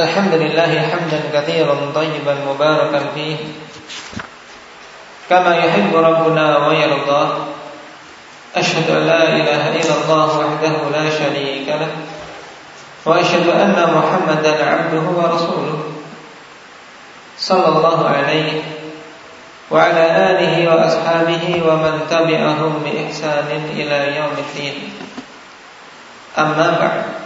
الحمد لله حمدا كثيرا طيبا مباركا فيه. كما يحب ربنا ويرضى أشهد أن لا إله إلا الله وحده لا شريك له. وأشهد أن محمدا عبده ورسوله. صلى الله عليه وعلى آله وأصحابه ومن تبعهم بإحسان إلى يوم الدين. أما بعد.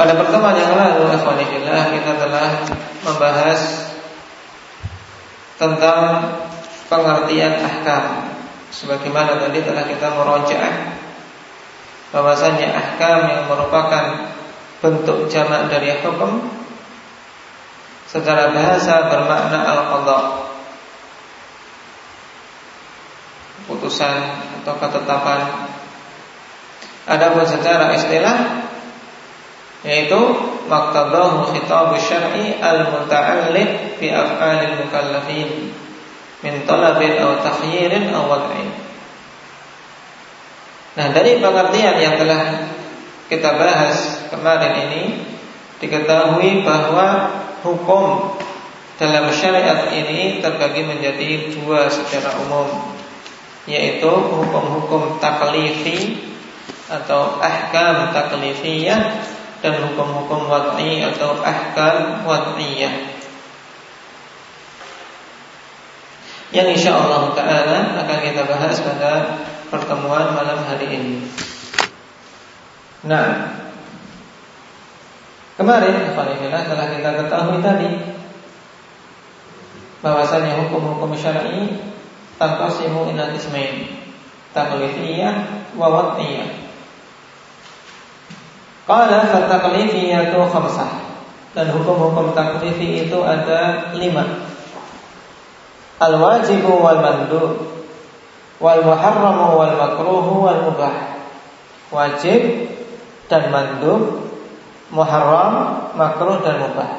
Pada pertemuan yang lalu Alhamdulillah kita telah membahas Tentang pengertian ahkam. Sebagaimana tadi telah kita merojaah bahwasanya ahkam yang merupakan bentuk jamak dari hukum secara bahasa bermakna al-qadha. Putusan atau ketetapan. Adapun secara istilah yaitu maqtadahu khitab syar'i al-muta'alliq fi af'alil mukallafin min talabin aw takhyirin aw wad'in. Nah, dari pengertian yang telah kita bahas kemarin ini diketahui bahwa hukum dalam syariat ini terbagi menjadi dua secara umum yaitu hukum-hukum taklifi atau ahkam taklifiyah dan hukum-hukum wad'i atau ahkam wad'iyah. Yang insya Allah Taala akan kita bahas pada pertemuan malam hari ini. Nah, kemarin Alhamdulillah telah kita ketahui tadi bahwasanya hukum-hukum syar'i tanpa simu ila ismain taklifiyah wa wad'iyah Qala fataklifiyatu khamsah. Dan hukum-hukum taklifi itu ada lima. Al-wajibu wal mandu Wal muharramu wal makruhu wal mubah Wajib dan mandu Muharram, makruh dan mubah.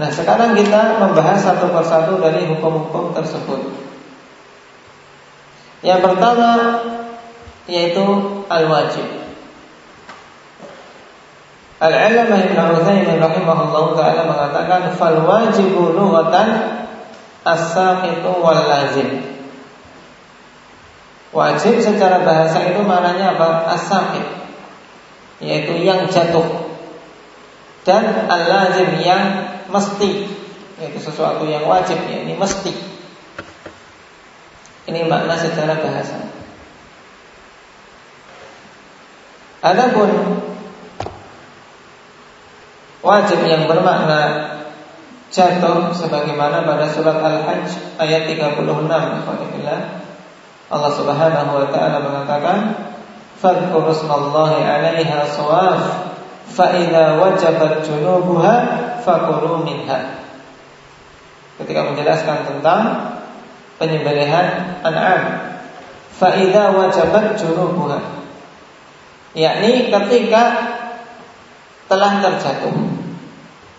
Nah sekarang kita membahas satu persatu dari hukum-hukum tersebut. Yang pertama yaitu al-wajib Al-Alamah Ibn Uthaymin rahimahullah ta'ala mengatakan Fal wajibu lughatan as-saqitu wal lazim Wajib secara bahasa itu maknanya apa? As-saqit Yaitu yang jatuh. Dan al-lazim yang mesti Yaitu sesuatu yang wajib ya, Ini mesti. Ini makna secara bahasa. Adapun wajib yang bermakna jatuh sebagaimana pada surat Al-Hajj ayat 36 Allah Subhanahu wa taala mengatakan fadhkuru 'alaiha sawaf fa idza wajabat junubuha ketika menjelaskan tentang penyembelihan an'am fa idza wajabat junubuha yakni ketika telah terjatuh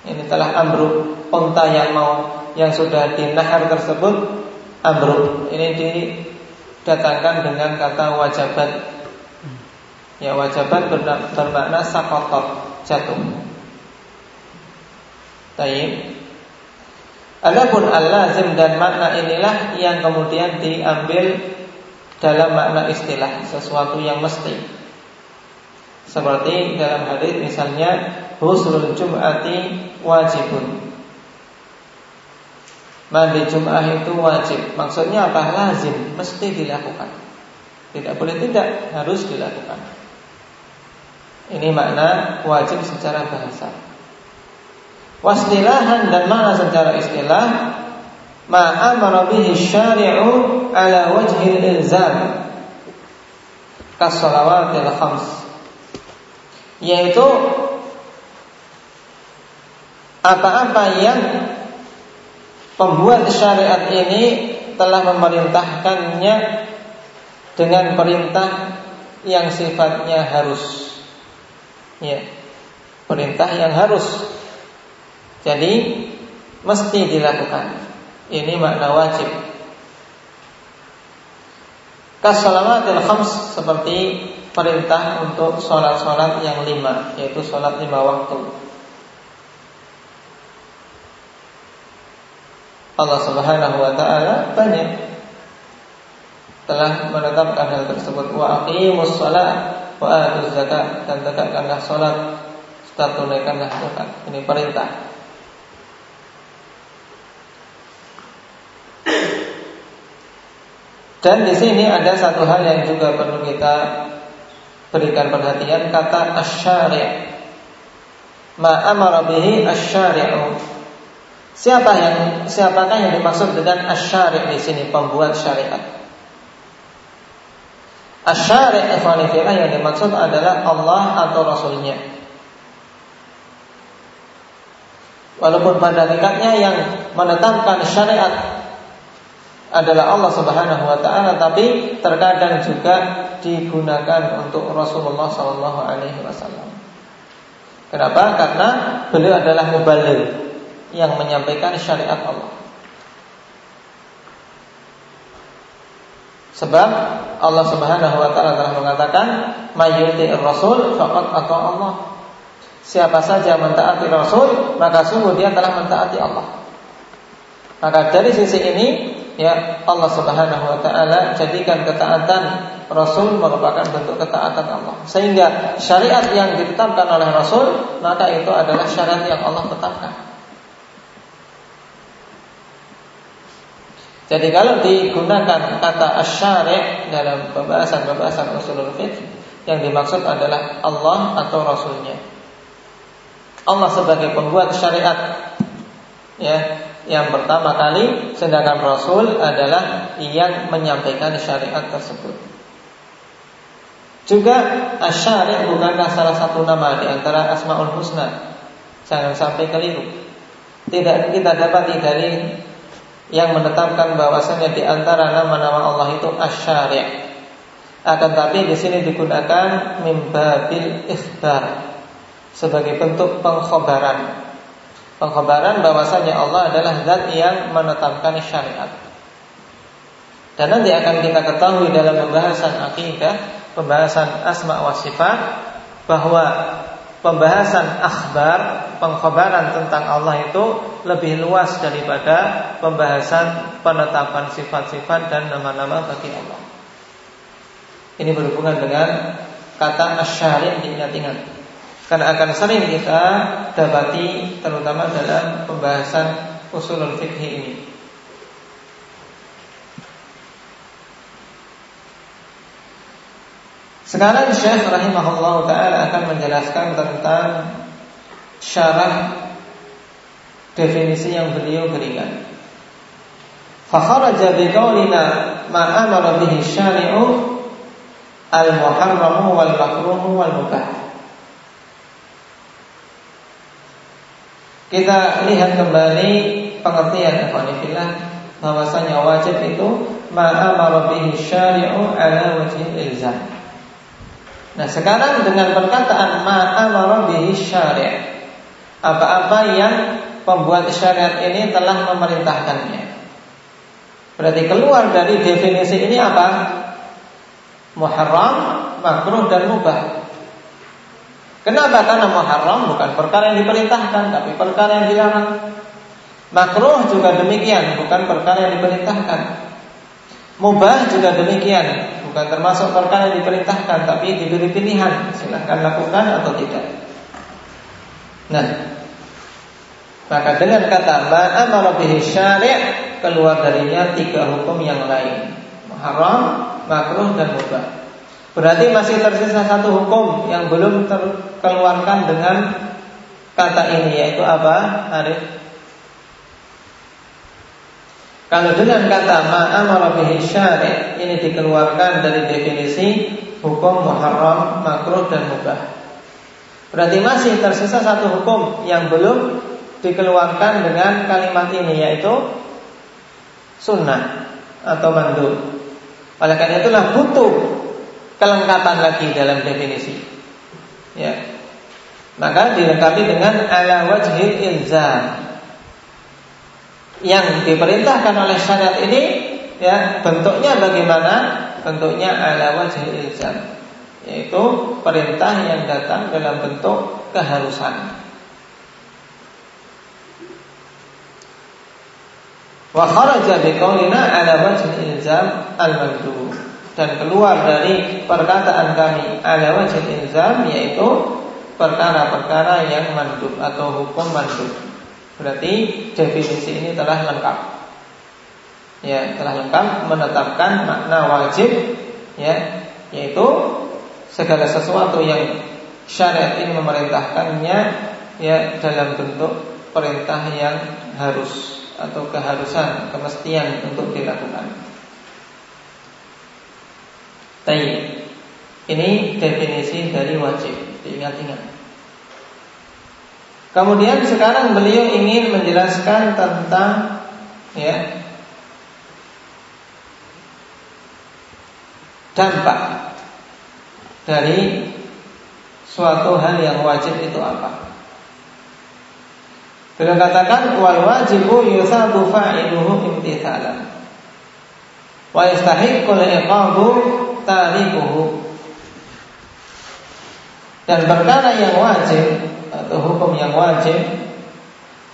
ini telah ambruk onta yang mau yang sudah dinahar tersebut ambruk. Ini didatangkan dengan kata wajabat. Ya wajabat bermakna sakotot jatuh. Baik. Adapun al-lazim dan makna inilah yang kemudian diambil dalam makna istilah sesuatu yang mesti. Seperti dalam hadis misalnya Huslul Jum'ati wajibun. Mandi Jum'ah itu wajib. Maksudnya apa? Lazim. Mesti dilakukan. Tidak boleh tidak Harus dilakukan. Ini makna wajib secara bahasa. Wasdilahan dan makna secara istilah Ma'amara bihi syari'u Ala wajhil ilzam Kasolawatil khams Yaitu apa-apa yang pembuat syariat ini telah memerintahkannya dengan perintah yang sifatnya harus. Ya. Perintah yang harus. Jadi mesti dilakukan. Ini makna wajib. Kasalamatil khams seperti perintah untuk sholat-sholat yang lima, yaitu sholat lima waktu. Allah Subhanahu wa taala banyak telah menetapkan hal tersebut. Wa aqimus shalah wa atuz zakat dan tegakkanlah salat serta tunaikanlah zakat. Ini perintah. Dan di sini ada satu hal yang juga perlu kita berikan perhatian. Kata asyari' ma amara bihi asyari'u Siapa yang siapakah yang dimaksud dengan asyari di sini pembuat syariat? Asyari yang dimaksud adalah Allah atau Rasulnya. Walaupun pada tingkatnya yang menetapkan syariat adalah Allah Subhanahu wa taala tapi terkadang juga digunakan untuk Rasulullah sallallahu alaihi wasallam. Kenapa? Karena beliau adalah mubaligh yang menyampaikan syariat Allah. Sebab Allah Subhanahu wa taala telah mengatakan, "Mayyuti rasul faqad ata Allah." Siapa saja mentaati Rasul, maka sungguh dia telah mentaati Allah. Maka dari sisi ini, ya Allah Subhanahu wa taala jadikan ketaatan Rasul merupakan bentuk ketaatan Allah. Sehingga syariat yang ditetapkan oleh Rasul, maka itu adalah syariat yang Allah tetapkan. Jadi kalau digunakan kata asyari dalam pembahasan-pembahasan usulul fiqh yang dimaksud adalah Allah atau Rasulnya. Allah sebagai pembuat syariat ya yang pertama kali sedangkan Rasul adalah yang menyampaikan syariat tersebut. Juga asyari bukanlah salah satu nama di antara Asmaul Husna. Jangan sampai keliru. Tidak kita dapat dari yang menetapkan bahwasanya di antara nama-nama Allah itu asyari'. Akan tapi di sini digunakan mimbabil ikhbar sebagai bentuk pengkhabaran. Pengkhabaran bahwasanya Allah adalah zat yang menetapkan syariat. Dan nanti akan kita ketahui dalam pembahasan akidah, pembahasan asma wa sifat bahwa pembahasan akhbar, pengkhabaran tentang Allah itu lebih luas daripada pembahasan penetapan sifat-sifat dan nama-nama bagi Allah. Ini berhubungan dengan kata asyari diingat-ingat. Karena akan sering kita dapati terutama dalam pembahasan usulul fikih ini. Sekarang Syekh rahimahullah taala akan menjelaskan tentang syarah definisi yang beliau berikan. Fakharaja biqaulina ma amara bihi syari'u al-muharramu wal makruhu wal mubah. Kita lihat kembali pengertian ikhwanillah bahwasanya wajib itu ma amara bihi syari'u ala wajhi ilzam. Nah sekarang dengan perkataan ma'amara bihi syari' Apa-apa yang pembuat syariat ini telah memerintahkannya. Berarti keluar dari definisi ini apa? Muharram, makruh dan mubah. Kenapa? Karena muharram bukan perkara yang diperintahkan Tapi perkara yang dilarang. Makruh juga demikian Bukan perkara yang diperintahkan. Mubah juga demikian bukan termasuk perkara yang diperintahkan tapi diberi pilihan silahkan lakukan atau tidak nah. Maka dengan kata ma'amara bihi syari' keluar darinya tiga hukum yang lain. Haram, makruh dan mubah. Berarti masih tersisa satu hukum yang belum terkeluarkan dengan kata ini yaitu apa? Arif. Kalau dengan kata ma'amara bihi syari' ini dikeluarkan dari definisi hukum muharram, makruh dan mubah. Berarti masih tersisa satu hukum yang belum dikeluarkan dengan kalimat ini yaitu sunnah atau mandub. Oleh karena itulah butuh kelengkapan lagi dalam definisi. Ya. Maka dilengkapi dengan ala wajhil ilzam yang diperintahkan oleh syariat ini ya bentuknya bagaimana? Bentuknya ala wajh ilzam. Yaitu perintah yang datang dalam bentuk keharusan. Wa kharaja biqaulina ala wajhi ilzam al-mandub dan keluar dari perkataan kami ala wajhi ilzam yaitu perkara-perkara yang mandub atau hukum mandub. Berarti definisi ini telah lengkap. Ya, telah lengkap menetapkan makna wajib ya, yaitu segala sesuatu yang syariat ini memerintahkannya ya dalam bentuk perintah yang harus atau keharusan, kemestian untuk dilakukan. Tapi ini definisi dari wajib, diingat-ingat. Kemudian sekarang beliau ingin menjelaskan tentang ya dampak dari suatu hal yang wajib itu apa? Beliau katakan wal wajibu yusabu fa'iluhu imtithalan. Wa yastahiqqul iqabu tarikuhu. Dan perkara yang wajib atau hukum yang wajib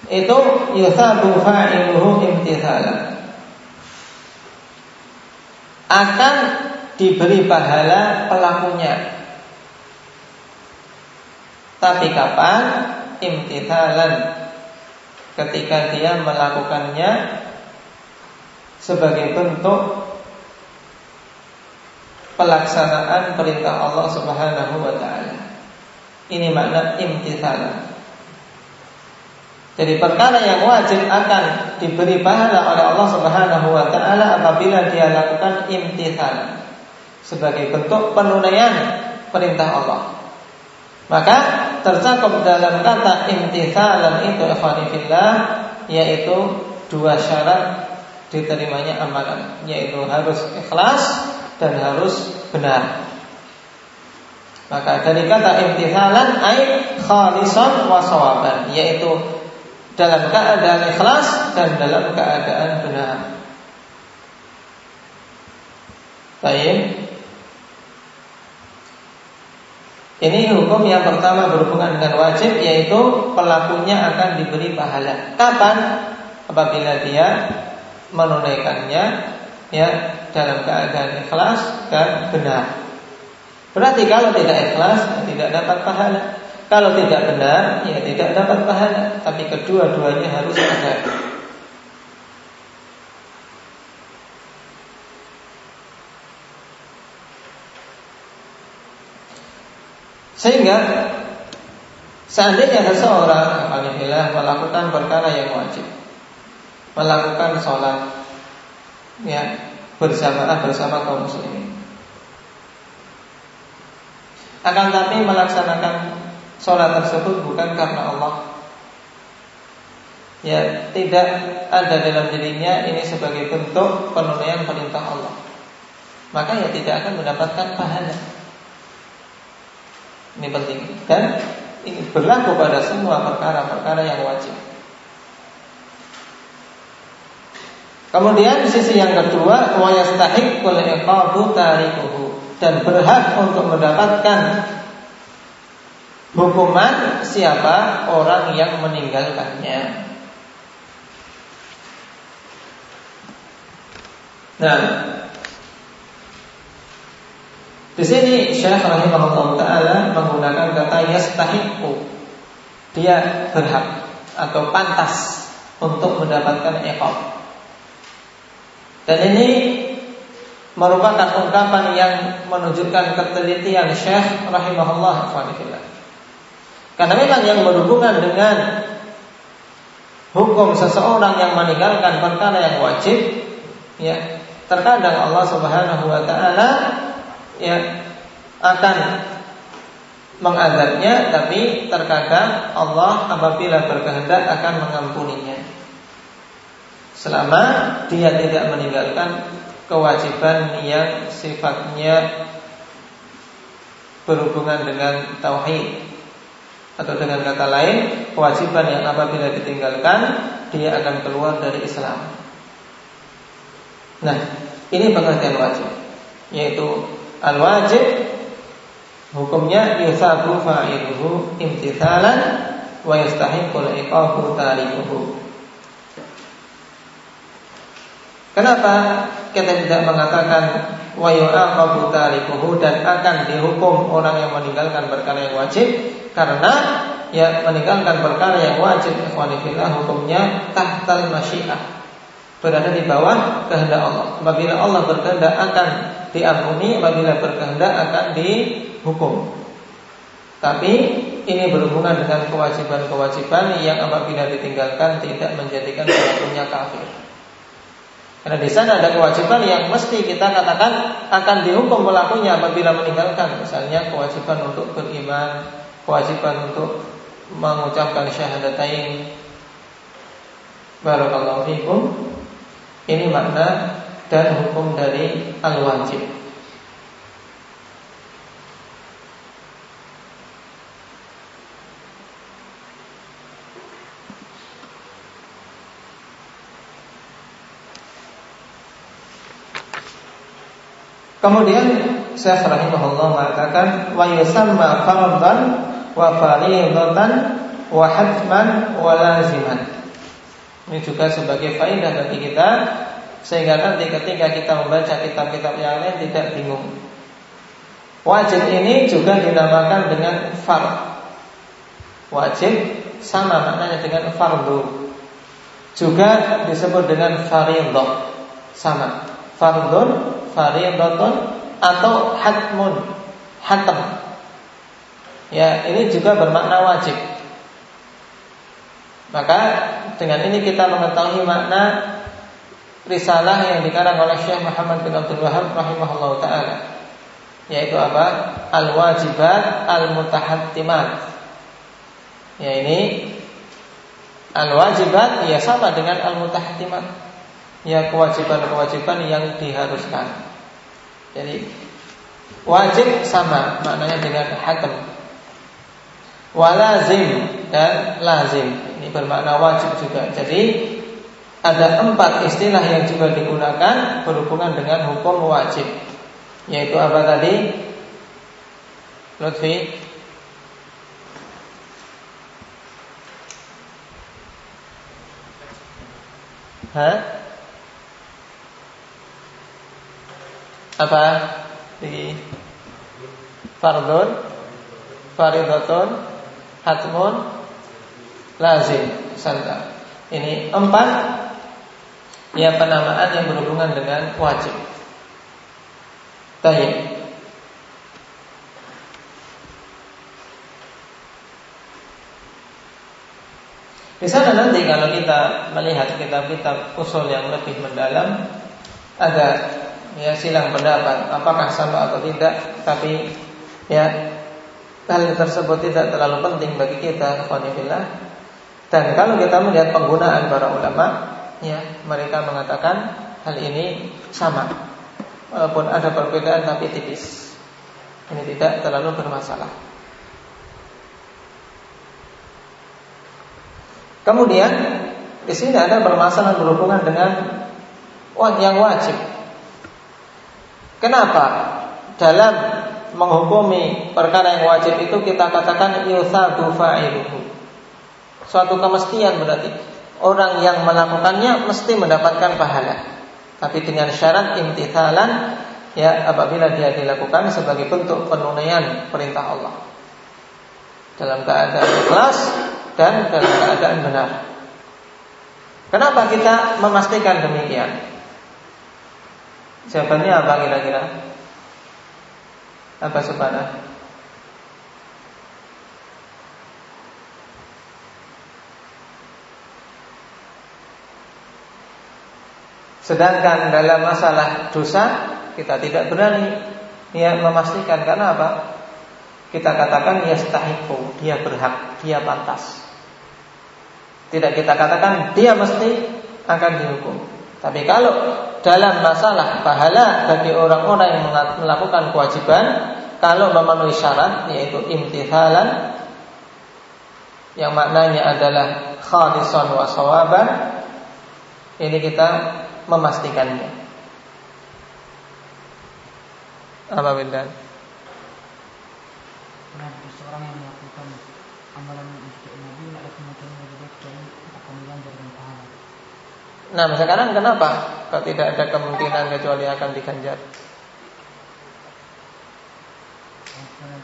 itu yusabu fa'iluhu imtithalan. Akan diberi pahala pelakunya. Tapi kapan? Imtithalan ketika dia melakukannya sebagai bentuk pelaksanaan perintah Allah Subhanahu wa taala. Ini makna imtithalan. Jadi perkara yang wajib akan diberi pahala oleh Allah Subhanahu wa taala apabila dia lakukan imtithalan sebagai bentuk penunaian perintah Allah. Maka tercakup dalam kata imtithalan itu ikhwanifillah yaitu dua syarat diterimanya amalan yaitu harus ikhlas dan harus benar. Maka dari kata imtithalan ai khalisan wa sawaban yaitu dalam keadaan ikhlas dan dalam keadaan benar. Baik. Ini hukum yang pertama berhubungan dengan wajib yaitu pelakunya akan diberi pahala. Kapan? Apabila dia menunaikannya ya dalam keadaan ikhlas dan benar. Berarti kalau tidak ikhlas ya tidak dapat pahala. Kalau tidak benar ya tidak dapat pahala. Tapi kedua-duanya harus ada. Sehingga seandainya seseorang alhamdulillah melakukan perkara yang wajib, melakukan sholat ya bersama bersama kaum muslimin. Akan tapi melaksanakan sholat tersebut bukan karena Allah. Ya, tidak ada dalam dirinya ini sebagai bentuk penunaian perintah Allah. Maka ya tidak akan mendapatkan pahala. Ini penting dan ini berlaku pada semua perkara-perkara yang wajib. Kemudian sisi yang kedua, wa yastahiqqul iqabu tarikuhu dan berhak untuk mendapatkan hukuman siapa orang yang meninggalkannya. Nah, di sini Syekh rahimahullah taala menggunakan kata yastahiqu. Dia berhak atau pantas untuk mendapatkan iqab. Dan ini merupakan ungkapan yang menunjukkan ketelitian Syekh rahimahullah Karena memang yang berhubungan dengan hukum seseorang yang meninggalkan perkara yang wajib, ya terkadang Allah Subhanahu wa taala ya akan mengadabnya tapi terkadang Allah apabila berkehendak akan mengampuninya selama dia tidak meninggalkan kewajiban yang sifatnya berhubungan dengan tauhid atau dengan kata lain kewajiban yang apabila ditinggalkan dia akan keluar dari Islam. Nah, ini pengertian wajib yaitu Al-wajib Hukumnya yusabu fa'iluhu imtithalan wa yastahiqul iqabu tarikuhu. Kenapa kita tidak mengatakan wa yu'aqabu tarikuhu dan akan dihukum orang yang meninggalkan perkara yang wajib karena ya meninggalkan perkara yang wajib ikhwanifillah hukumnya tahtal masyiah berada di bawah kehendak Allah. Apabila Allah berkehendak akan diampuni, apabila berkehendak akan dihukum. Tapi ini berhubungan dengan kewajiban-kewajiban yang apabila ditinggalkan tidak menjadikan pelakunya kafir. Karena di sana ada kewajiban yang mesti kita katakan akan dihukum pelakunya apabila meninggalkan. Misalnya kewajiban untuk beriman, kewajiban untuk mengucapkan syahadatain. Barakallahu fikum. Ini makna dan hukum dari al-wajib. Kemudian Syekh rahimahullah mengatakan wa yusamma fardhan wa fariidatan wa hatman wa laziman. Ini juga sebagai faedah bagi kita sehingga nanti ketika kita membaca kitab-kitab yang lain tidak bingung. Wajib ini juga dinamakan dengan fard. Wajib sama maknanya dengan fardu. Juga disebut dengan fardhu. Sama. Fardun faridatun atau hatmun hatam ya ini juga bermakna wajib maka dengan ini kita mengetahui makna risalah yang dikarang oleh Syekh Muhammad bin Abdul Wahab rahimahullah taala. Yaitu apa? Al wajibat al mutahattimat ya ini al wajibat ya sama dengan al mutahattimat ya kewajiban-kewajiban yang diharuskan. Jadi wajib sama maknanya dengan hatam. Walazim dan lazim ini bermakna wajib juga. Jadi ada empat istilah yang juga digunakan berhubungan dengan hukum wajib. Yaitu apa tadi? Lutfi Hah? apa di fardun faridatun hatmun lazim. Santa ini empat ya penamaan yang berhubungan dengan wajib. Tayyib. Di nanti kalau kita melihat kitab-kitab usul yang lebih mendalam ada ya silang pendapat apakah sama atau tidak tapi ya hal tersebut tidak terlalu penting bagi kita Alhamdulillah dan kalau kita melihat penggunaan para ulama ya mereka mengatakan hal ini sama walaupun ada perbedaan tapi tipis ini tidak terlalu bermasalah kemudian di sini ada permasalahan berhubungan dengan yang wajib Kenapa? Dalam menghukumi perkara yang wajib itu kita katakan yusadu fa'iluhu. Suatu kemestian berarti orang yang melakukannya mesti mendapatkan pahala. Tapi dengan syarat imtithalan ya apabila dia dilakukan sebagai bentuk penunaian perintah Allah. Dalam keadaan ikhlas dan dalam keadaan benar. Kenapa kita memastikan demikian? Jawabannya apa kira-kira? Apa subhana? Sedangkan dalam masalah dosa kita tidak berani ya memastikan karena apa? Kita katakan ya stahiku, dia berhak, dia pantas. Tidak kita katakan dia mesti akan dihukum. Tapi kalau dalam masalah pahala bagi orang-orang yang melakukan kewajiban kalau memenuhi syarat yaitu imtithalan yang maknanya adalah khalisan wa sawaban ini kita memastikannya apa benda Nah, seorang yang melakukan amalan untuk Nabi ada kemungkinan lebih baik dan akan diganjar dengan pahala. Nah, sekarang kenapa kok tidak ada kemungkinan kecuali akan diganjar?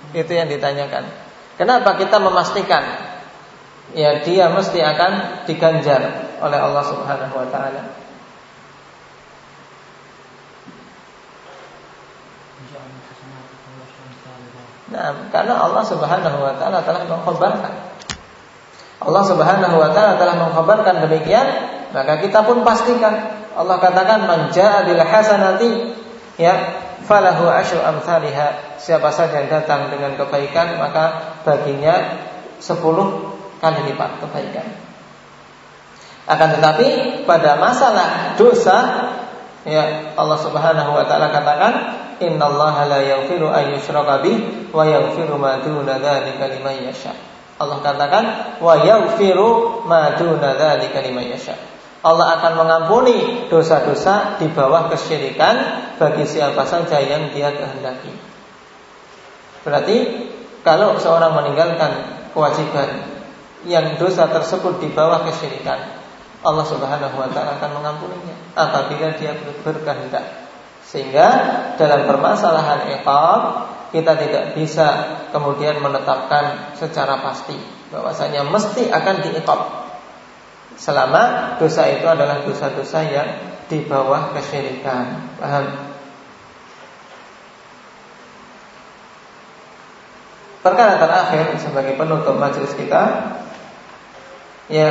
Itu yang ditanyakan. Kenapa kita memastikan ya dia mesti akan diganjar oleh Allah Subhanahu wa taala? Nah, karena Allah Subhanahu wa taala telah mengkhabarkan. Allah Subhanahu wa taala telah mengkhabarkan demikian, maka kita pun pastikan. Allah katakan man jaa bil hasanati ya falahu asyru amsalha. Siapa saja yang datang dengan kebaikan maka baginya 10 kali lipat kebaikan. Akan tetapi pada masalah dosa ya Allah Subhanahu wa taala katakan innallaha la yaghfiru an yushraka bih wa yaghfiru ma duna dzalika liman yasha. Allah katakan wa yaghfiru ma duna dzalika liman yasha. Allah akan mengampuni dosa-dosa di bawah kesyirikan bagi siapa saja yang Dia kehendaki. Berarti kalau seorang meninggalkan kewajiban yang dosa tersebut di bawah kesyirikan, Allah Subhanahu wa taala akan mengampuninya apabila dia berkehendak. Sehingga dalam permasalahan iqab kita tidak bisa kemudian menetapkan secara pasti bahwasanya mesti akan diiqab selama dosa itu adalah dosa-dosa yang di bawah kesyirikan. Paham? Perkara terakhir sebagai penutup majelis kita ya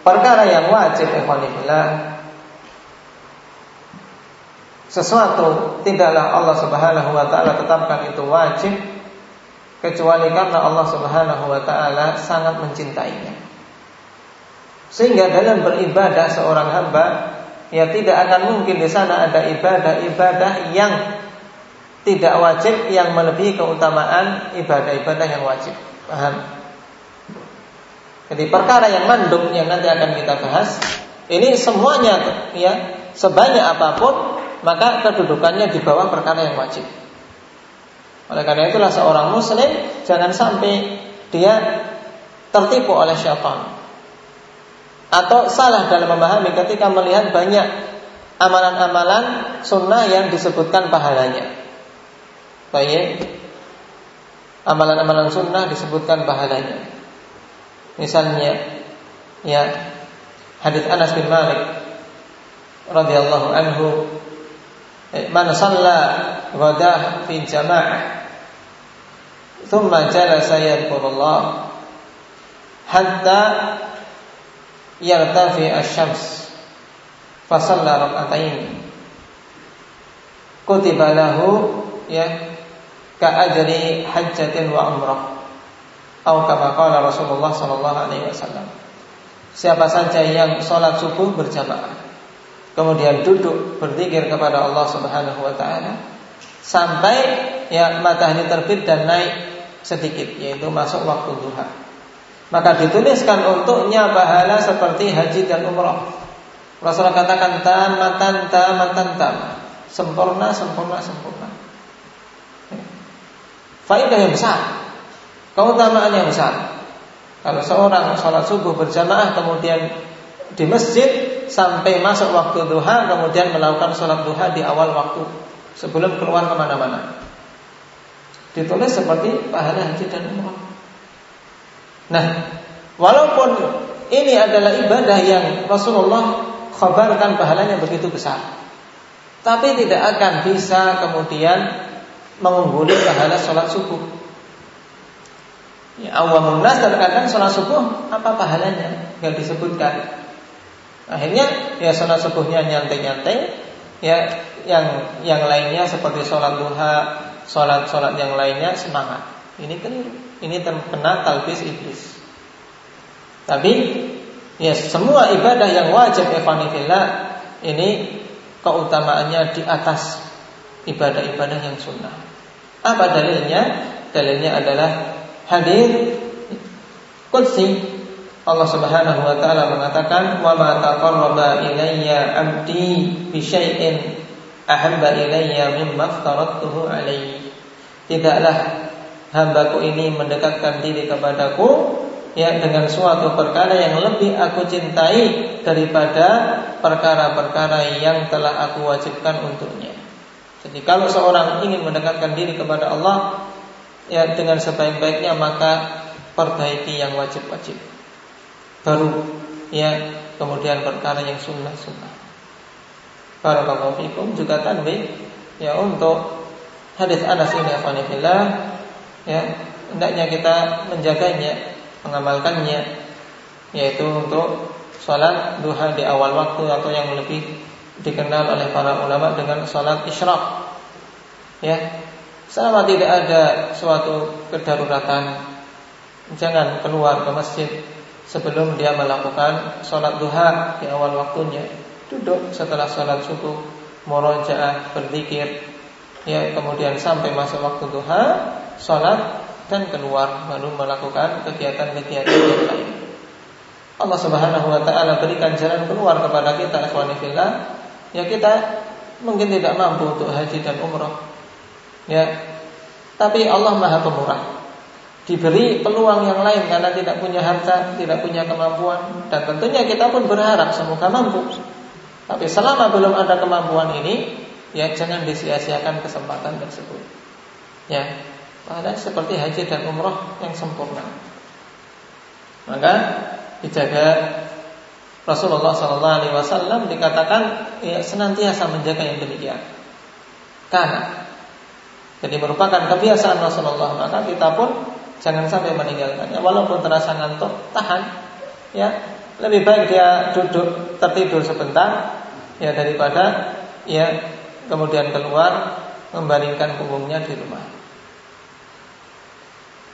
perkara yang wajib ikhwanillah sesuatu tidaklah Allah Subhanahu wa taala tetapkan itu wajib kecuali karena Allah Subhanahu wa taala sangat mencintainya. Sehingga dalam beribadah seorang hamba ya tidak akan mungkin di sana ada ibadah-ibadah yang tidak wajib yang melebihi keutamaan ibadah-ibadah yang wajib. Paham? Jadi perkara yang mandub yang nanti akan kita bahas ini semuanya ya sebanyak apa pun maka kedudukannya di bawah perkara yang wajib. Oleh karena itulah seorang muslim jangan sampai dia tertipu oleh syaitan atau salah dalam memahami ketika melihat banyak amalan-amalan sunnah yang disebutkan pahalanya. Baik, amalan-amalan sunnah disebutkan pahalanya. Misalnya, ya hadis Anas bin Malik radhiyallahu anhu man shalla ghadah fi jama'ah thumma jalasa yadhkurullah. Hatta yartafi asy-syams fa shalla rak'atain kutiba lahu ya ka ajri hajjatin wa umrah. Atau kama qala Rasulullah sallallahu alaihi wasallam. Siapa saja yang sholat subuh berjamaah kemudian duduk berzikir kepada Allah Subhanahu wa taala sampai ya matahari terbit dan naik sedikit yaitu masuk waktu duha. Maka dituliskan untuknya pahala seperti haji dan umrah. Rasulullah katakan tamatan tamatan tam. Sempurna sempurna sempurna. Faidah yang besar. Keutamaan yang besar. Kalau seorang sholat subuh berjamaah kemudian di masjid sampai masuk waktu duha kemudian melakukan sholat duha di awal waktu sebelum keluar ke mana-mana. Ditulis seperti pahala haji dan umrah. Nah, walaupun ini adalah ibadah yang Rasulullah khabarkan pahalanya begitu besar, tapi tidak akan bisa kemudian mengungguli pahala sholat subuh. Ya, awamun nas terkadang sholat subuh apa pahalanya? Yang disebutkan Akhirnya ya sholat subuhnya nyantai-nyantai, ya yang yang lainnya seperti sholat duha, sholat sholat yang lainnya semangat. Ini keliru. Ini terkena talbis iblis. Tapi ya semua ibadah yang wajib evanifillah ini keutamaannya di atas ibadah-ibadah yang sunnah. Apa dalilnya? Dalilnya adalah hadir qudsi Allah Subhanahu wa taala mengatakan wa ma taqarraba ilayya 'abdi bi syai'in ahabba ilayya mimma aftaratuhu alaihi. Tidaklah hambaku ini mendekatkan diri kepadaku ya dengan suatu perkara yang lebih aku cintai daripada perkara-perkara yang telah aku wajibkan untuknya. Jadi kalau seorang ingin mendekatkan diri kepada Allah ya dengan sebaik-baiknya maka perbaiki yang wajib-wajib. Baru ya kemudian perkara yang sunnah-sunnah. Barakallahu fikum juga tanbih ya untuk hadis Anas ini afanillah ya hendaknya kita menjaganya mengamalkannya yaitu untuk sholat duha di awal waktu atau yang lebih dikenal oleh para ulama dengan sholat isyraq ya selama tidak ada suatu kedaruratan jangan keluar ke masjid sebelum dia melakukan sholat duha di awal waktunya duduk setelah sholat subuh murojaah berzikir ya kemudian sampai masa waktu duha sholat dan keluar baru melakukan kegiatan-kegiatan yang lain. Allah Subhanahu wa taala berikan jalan keluar kepada kita ikhwani. Ya kita mungkin tidak mampu untuk haji dan umrah. Ya. Tapi Allah Maha Pemurah. Diberi peluang yang lain karena tidak punya harta, tidak punya kemampuan dan tentunya kita pun berharap semoga mampu. Tapi selama belum ada kemampuan ini, ya jangan disia-siakan kesempatan tersebut. Ya, pada seperti haji dan umroh yang sempurna. Maka dijaga Rasulullah Wasallam dikatakan ya, senantiasa menjaga yang demikian. Karena jadi merupakan kebiasaan Rasulullah maka kita pun jangan sampai meninggalkannya walaupun terasa ngantuk tahan ya lebih baik dia duduk tertidur sebentar ya daripada ya kemudian keluar membaringkan punggungnya di rumah.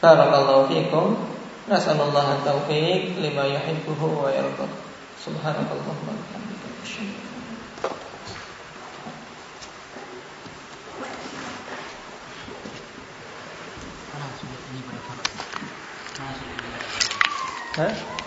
Barakallahu fiikum. Nasallallahu taufiq lima yuhibbuhu wa yarda. Subhanakallahumma wa Hah?